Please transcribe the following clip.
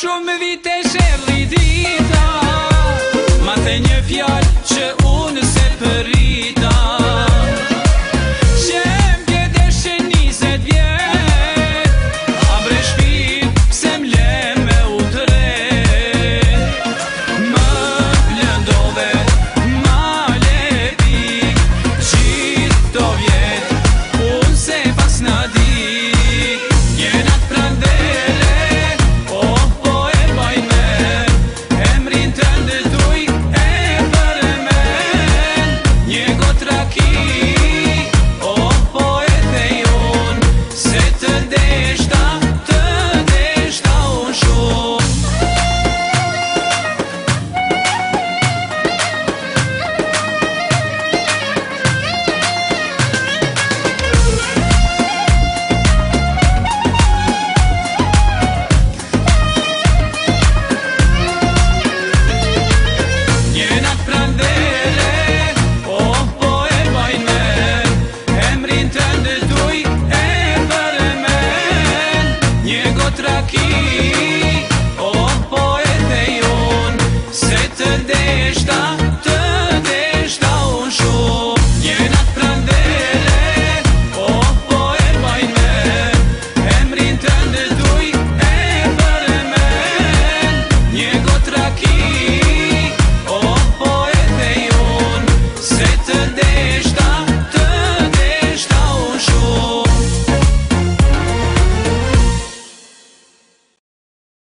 shumë vite